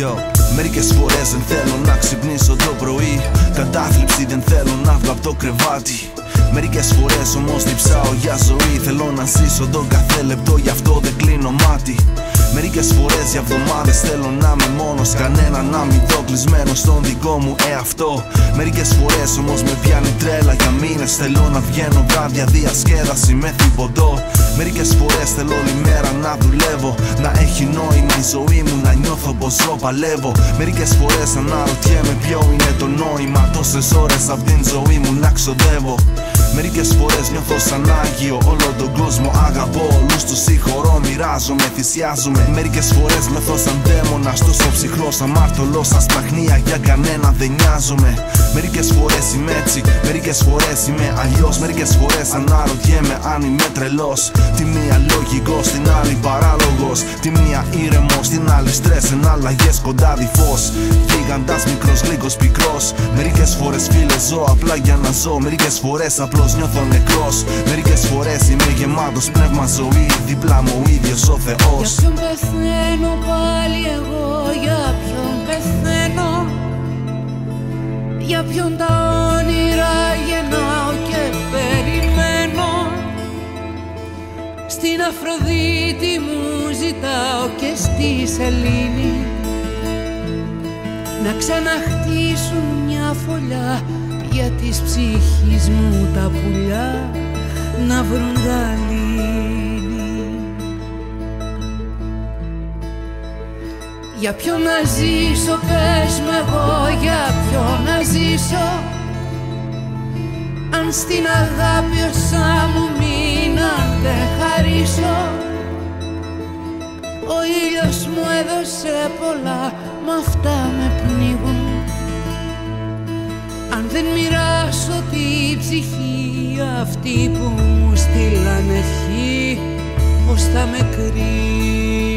Yo, μερικές φορές δεν θέλω να ξυπνήσω το πρωί. Κατάθλιψη δεν θέλω να βγω από το κρεβάτι. Μερικές φορές όμως διψάω για ζωή Θέλω να ζήσω το κάθε λεπτό γι' αυτό δεν κλείνω μάτι. Μερικές φορές για εβδομάδες θέλω να είμαι μόνος Κανένα να μην δω κλεισμένο στον δικό μου εαυτό. Μερικές φορές όμως με πιάνει τρέλα για μήνες Θέλω να βγαίνω βράδια διασκέδαση με θυμποντό Μερικές φορές θέλω όλη μέρα να δουλεύω Να έχει νόημα η ζωή μου να νιώθω πως ζω παλεύω. Μερικές φορές αναρωτιέμαι ποιο είναι το νόημα Τόσες ώρες απ' την ζωή μου να ξοδεύω. Μερικές φορές νιώθω σαν Άγιο Όλο τον κόσμο αγαπώ Όλους τους συγχωρώ Μοιράζομαι, θυσιάζομαι. Μερικές φορές νιώθω σαν δαίμονας Τόσο ψυχρός, αμάρτωλος Σαν σπαχνία για κανένα δεν νοιάζομαι. Μερικές φορές είμαι έτσι Μερικές φορές είμαι αλλιώς. Μερικές φορές αναρωτιέμαι αν είμαι τρελός. Τη μία λογικός, την άλλη παράλογος. Τη μία ήρεμος, την άλλη στρες Εναλλαγές κοντάδι φως Γίγαντας μικρός, γλύκος πικρός. Μερικές φορές φίλε ζω απλά για να ζω. Μερικές φορές απλώς νιώθω νεκρός. Μερικές φορές είμαι γεμάτος πνεύμα ζωή. Δίπλα μου ο ίδιος ο Θεός. Για ποιον πεθαίνω πάλι εγώ Για ποιον πεθαίνω; Για ποιον τα όνειρα γεννάω και περιμένω; Στην Αφροδίτη μου ζητάω και στη Σελήνη. Να ξαναχτίσουν μια φωλιά για της ψυχής μου τα πουλιά να βρουν γαλήνη Για ποιο να ζήσω πες μου εγώ για ποιο να ζήσω. Αν στην αγάπη όσα μου μείναν δεν χαρίσω. Ο ήλιος μου έδωσε πολλά, μα αυτά με πνίγουν. Αν δεν μοιράσω τη ψυχή αυτή που μου στείλανε ευχή Πώς θα με κρύβει